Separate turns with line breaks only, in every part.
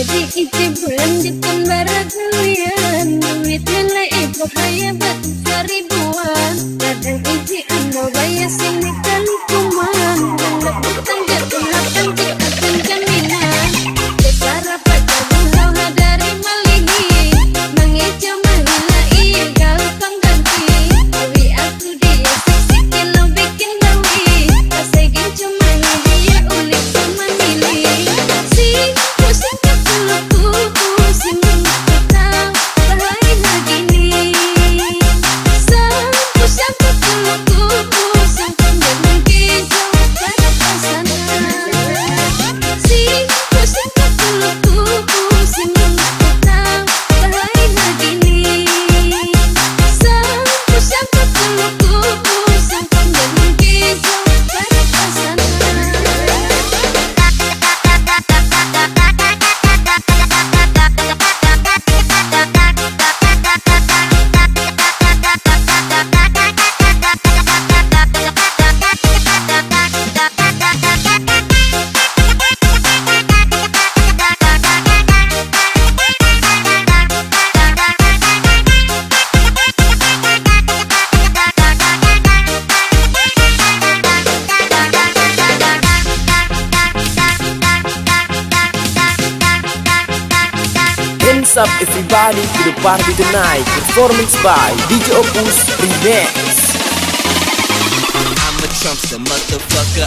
Jadi icipan di pembara kalian. Duit nilai ibu haya batu seribuan. Kadang iji anda bayar sini kali kuman. Dan leputan
What's up everybody? To the party tonight. Performance by DJ Opus Remix.
I'm a
trumps a motherfucker.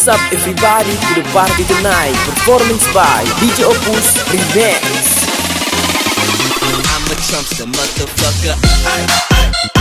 What's up everybody? To the party tonight. Performance by DJ Opus Revenge
I'm a Trumpster motherfucker. I, I, I.